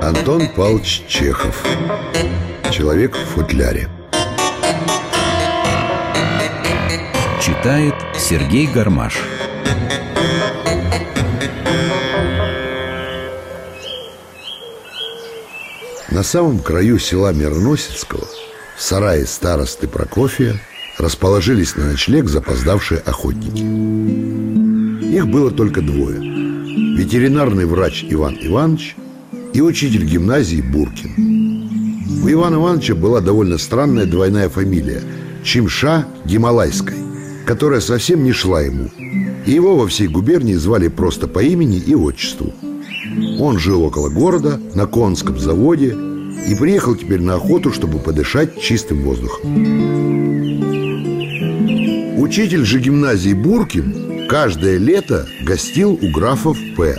Антон Павлович Чехов. Человек в футляре. Читает Сергей Гармаш. На самом краю села Мирносицкого В сарае старосты Прокофия Расположились на ночлег запоздавшие охотники Их было только двое. Ветеринарный врач Иван Иванович И учитель гимназии Буркин. У Ивана Ивановича была довольно странная двойная фамилия Чимша Гималайской Которая совсем не шла ему. И его во всей губернии звали просто по имени и отчеству. Он жил около города, на конском заводе и приехал теперь на охоту, чтобы подышать чистым воздухом. Учитель же гимназии Буркин каждое лето гостил у графов П.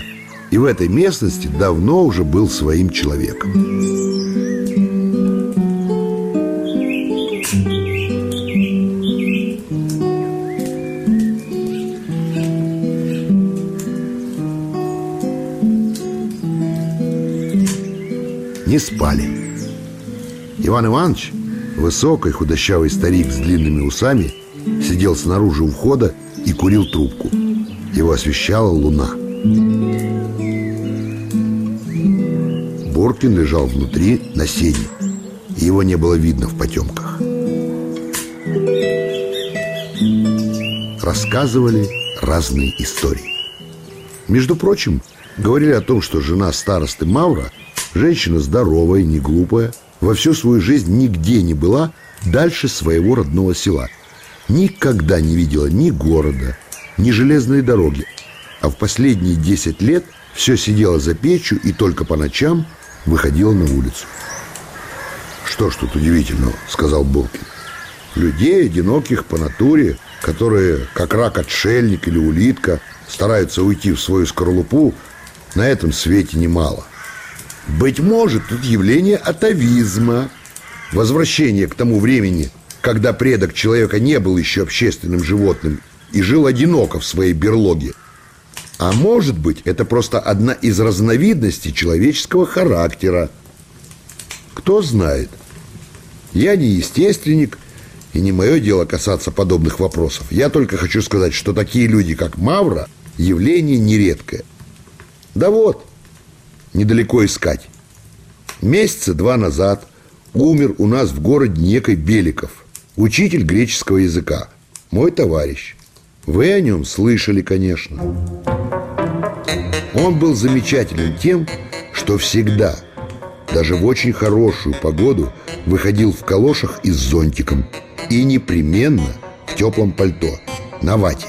И в этой местности давно уже был своим человеком. Не спали. Иван Иванович, высокий худощавый старик с длинными усами, сидел снаружи у входа и курил трубку. Его освещала луна. Боркин лежал внутри на сене, его не было видно в потемках. Рассказывали разные истории. Между прочим, говорили о том, что жена старосты Мавра – Женщина здоровая, не глупая, во всю свою жизнь нигде не была дальше своего родного села. Никогда не видела ни города, ни железной дороги. А в последние 10 лет все сидела за печью и только по ночам выходила на улицу. «Что ж тут удивительного?» — сказал Булкин. «Людей, одиноких по натуре, которые, как рак-отшельник или улитка, стараются уйти в свою скорлупу, на этом свете немало». Быть может, тут явление атовизма, возвращение к тому времени, когда предок человека не был еще общественным животным и жил одиноко в своей берлоге. А может быть, это просто одна из разновидностей человеческого характера. Кто знает. Я не естественник, и не мое дело касаться подобных вопросов. Я только хочу сказать, что такие люди, как Мавра, явление нередкое. Да вот, недалеко искать. Месяца два назад умер у нас в городе некой Беликов, учитель греческого языка, мой товарищ. Вы о нем слышали, конечно. Он был замечателен тем, что всегда, даже в очень хорошую погоду, выходил в калошах и с зонтиком и непременно в теплом пальто, на вате.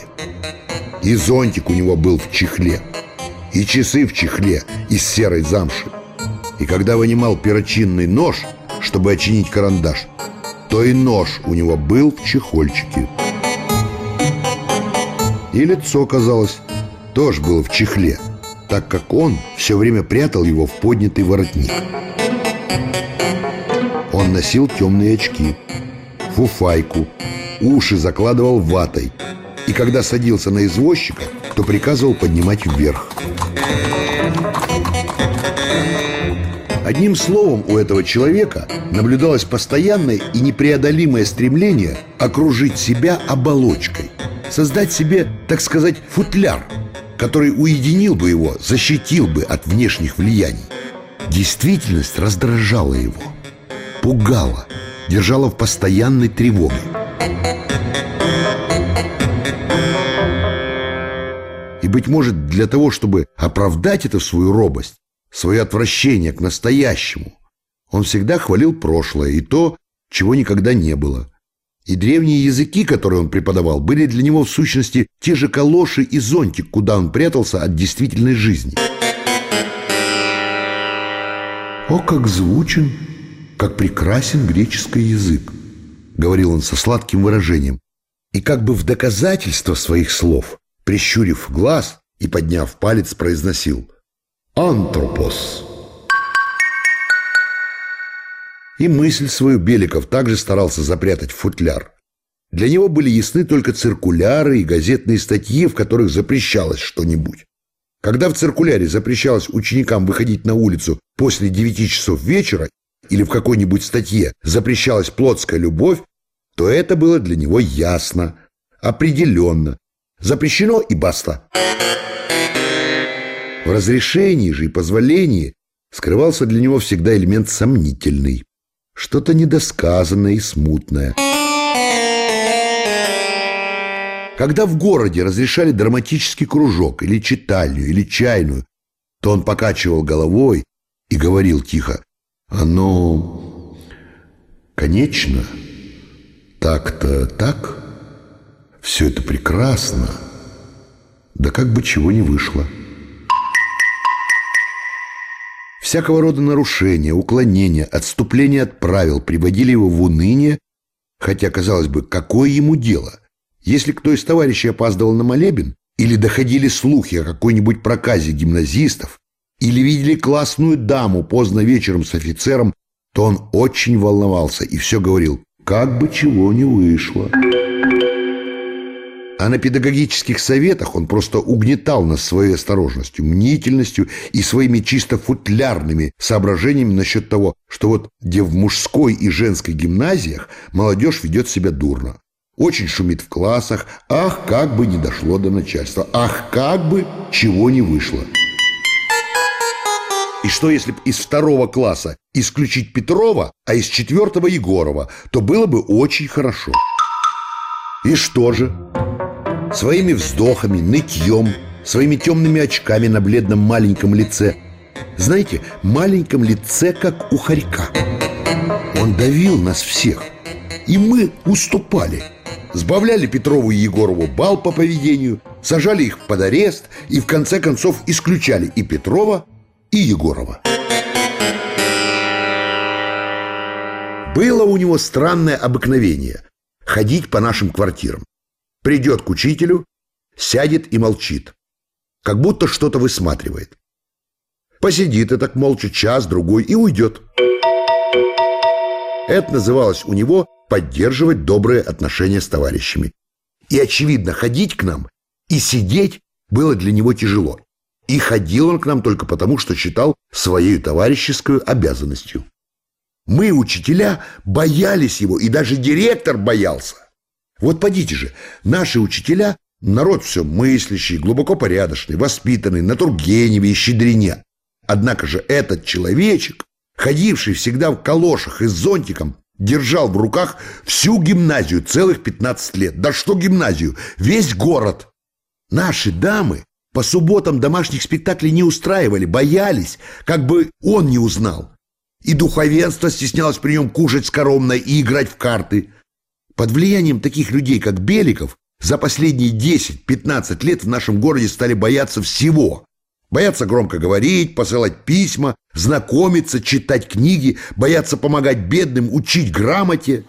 И зонтик у него был в чехле – и часы в чехле из серой замши. И когда вынимал перочинный нож, чтобы очинить карандаш, то и нож у него был в чехольчике. И лицо, казалось, тоже было в чехле, так как он все время прятал его в поднятый воротник. Он носил темные очки, фуфайку, уши закладывал ватой, и когда садился на извозчика, то приказывал поднимать вверх. Одним словом, у этого человека наблюдалось постоянное и непреодолимое стремление окружить себя оболочкой, создать себе, так сказать, футляр, который уединил бы его, защитил бы от внешних влияний. Действительность раздражала его, пугала, держала в постоянной тревоге. И, быть может, для того, чтобы оправдать эту свою робость, свое отвращение к настоящему. Он всегда хвалил прошлое и то, чего никогда не было. И древние языки, которые он преподавал, были для него в сущности те же калоши и зонтик, куда он прятался от действительной жизни. «О, как звучен, как прекрасен греческий язык!» — говорил он со сладким выражением. И как бы в доказательство своих слов, прищурив глаз и подняв палец, произносил — Антропос. И мысль свою Беликов также старался запрятать в футляр. Для него были ясны только циркуляры и газетные статьи, в которых запрещалось что-нибудь. Когда в циркуляре запрещалось ученикам выходить на улицу после 9 часов вечера или в какой-нибудь статье запрещалась плотская любовь, то это было для него ясно, определенно. Запрещено и баста. В разрешении же и позволении скрывался для него всегда элемент сомнительный, что-то недосказанное и смутное. Когда в городе разрешали драматический кружок или читальню, или чайную, то он покачивал головой и говорил тихо, «Оно, конечно, так-то так, все это прекрасно, да как бы чего не вышло». Всякого рода нарушения, уклонения, отступления от правил приводили его в уныние, хотя, казалось бы, какое ему дело? Если кто из товарищей опаздывал на молебен, или доходили слухи о какой-нибудь проказе гимназистов, или видели классную даму поздно вечером с офицером, то он очень волновался и все говорил, как бы чего не вышло. А на педагогических советах он просто угнетал нас своей осторожностью, мнительностью и своими чисто футлярными соображениями насчет того, что вот где в мужской и женской гимназиях молодежь ведет себя дурно. Очень шумит в классах, ах, как бы не дошло до начальства, ах, как бы чего не вышло. И что, если бы из второго класса исключить Петрова, а из четвертого Егорова, то было бы очень хорошо. И что же? Своими вздохами, нытьем, своими темными очками на бледном маленьком лице. Знаете, маленьком лице, как у хорька. Он давил нас всех, и мы уступали. Сбавляли Петрову и Егорову бал по поведению, сажали их под арест и в конце концов исключали и Петрова, и Егорова. Было у него странное обыкновение – ходить по нашим квартирам. Придет к учителю, сядет и молчит, как будто что-то высматривает. Посидит и так молча час-другой и уйдет. Это называлось у него поддерживать добрые отношения с товарищами. И, очевидно, ходить к нам и сидеть было для него тяжело. И ходил он к нам только потому, что считал своей товарищескую обязанностью. Мы, учителя, боялись его, и даже директор боялся. Вот подите же, наши учителя – народ все мыслящий, глубоко порядочный, воспитанный, на Тургеневе и Щедрине. Однако же этот человечек, ходивший всегда в калошах и с зонтиком, держал в руках всю гимназию целых 15 лет. Да что гимназию, весь город. Наши дамы по субботам домашних спектаклей не устраивали, боялись, как бы он не узнал. И духовенство стеснялось при нем кушать скоромно и играть в карты – под влиянием таких людей, как Беликов, за последние 10-15 лет в нашем городе стали бояться всего. Боятся громко говорить, посылать письма, знакомиться, читать книги, боятся помогать бедным, учить грамоте.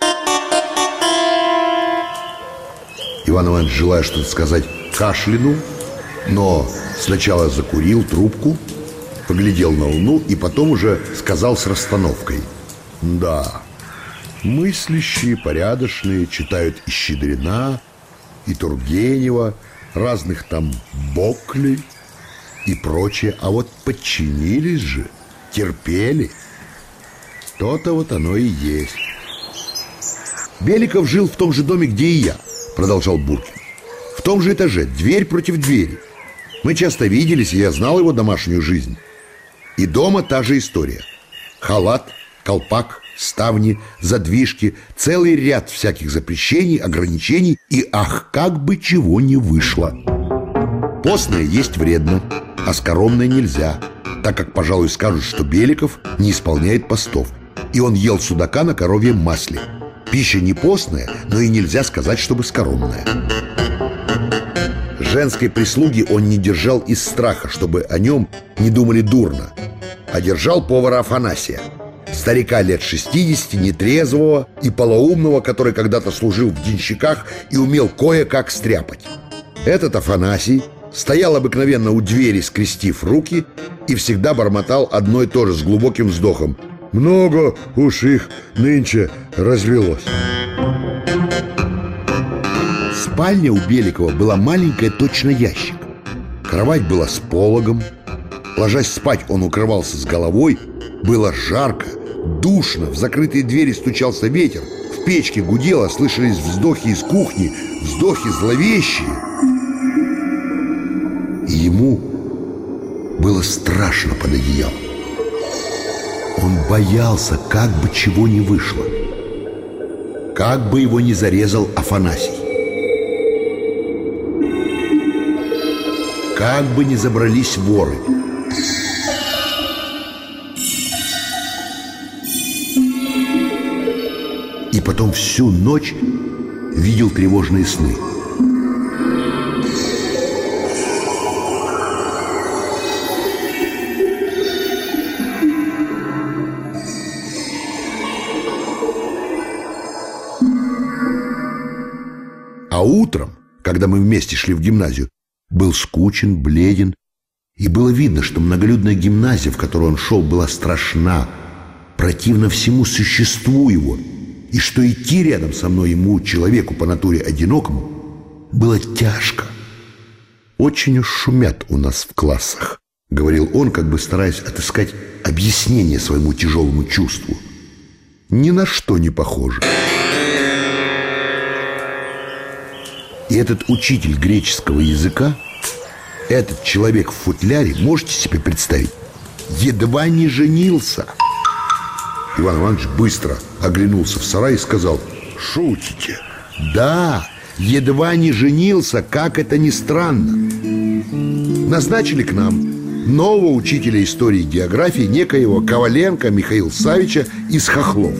Иван Иванович, желая что-то сказать, кашлянул, но сначала закурил трубку, поглядел на луну и потом уже сказал с расстановкой. «Да, Мыслящие, порядочные читают и Щедрина, и Тургенева, разных там Бокли и прочее. А вот подчинились же, терпели. То-то вот оно и есть. Беликов жил в том же доме, где и я, продолжал Буркин. В том же этаже, дверь против двери. Мы часто виделись, и я знал его домашнюю жизнь. И дома та же история. Халат, колпак, ставни, задвижки, целый ряд всяких запрещений, ограничений и ах, как бы чего не вышло. Постное есть вредно, а скоромное нельзя, так как, пожалуй, скажут, что Беликов не исполняет постов, и он ел судака на коровьем масле. Пища не постная, но и нельзя сказать, чтобы скоромная. Женской прислуги он не держал из страха, чтобы о нем не думали дурно, а держал повара Афанасия – Старика лет 60, нетрезвого и полоумного, который когда-то служил в денщиках и умел кое-как стряпать. Этот Афанасий стоял обыкновенно у двери, скрестив руки, и всегда бормотал одно и то же с глубоким вздохом. «Много уж их нынче развелось». Спальня у Беликова была маленькая, точно ящик. Кровать была с пологом. Ложась спать, он укрывался с головой. Было жарко, душно, в закрытые двери стучался ветер. В печке гудело, слышались вздохи из кухни, вздохи зловещие. И ему было страшно под одеялом. Он боялся, как бы чего не вышло. Как бы его не зарезал Афанасий. Как бы не забрались воры. Потом всю ночь видел тревожные сны. А утром, когда мы вместе шли в гимназию, был скучен, бледен, и было видно, что многолюдная гимназия, в которую он шел, была страшна, противна всему существу его, и что идти рядом со мной ему, человеку по натуре одинокому, было тяжко. «Очень уж шумят у нас в классах», — говорил он, как бы стараясь отыскать объяснение своему тяжелому чувству. «Ни на что не похоже». И этот учитель греческого языка, этот человек в футляре, можете себе представить, едва не женился. Иван Иванович быстро оглянулся в сарай и сказал, шутите? Да, едва не женился, как это ни странно. Назначили к нам нового учителя истории и географии некоего Коваленко Михаила Савича из Хохлов.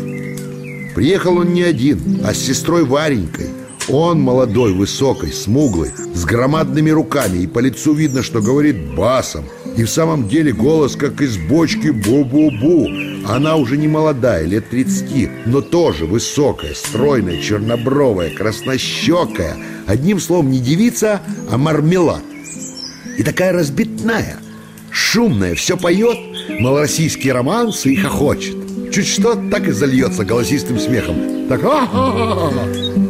Приехал он не один, а с сестрой Варенькой. Он молодой, высокий, смуглый, с громадными руками, и по лицу видно, что говорит басом. И в самом деле голос, как из бочки бу-бу-бу. Она уже не молодая, лет 30, но тоже высокая, стройная, чернобровая, краснощекая. Одним словом, не девица, а мармелад. И такая разбитная, шумная, все поет, малороссийские романсы и хохочет. Чуть что, так и зальется голосистым смехом. Так, а-а-а!